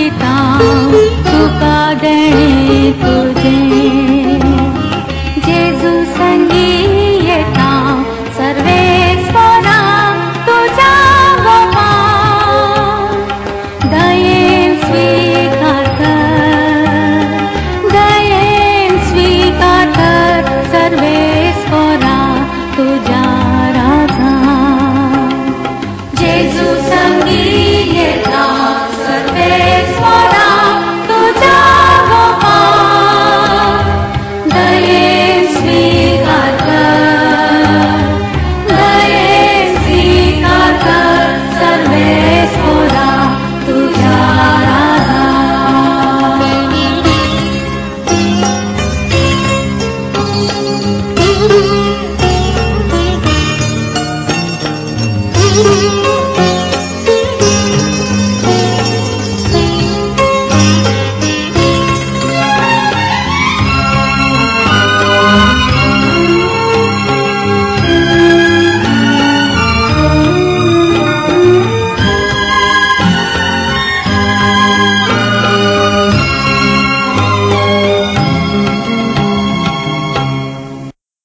दिता तुका तो देणे तुझे।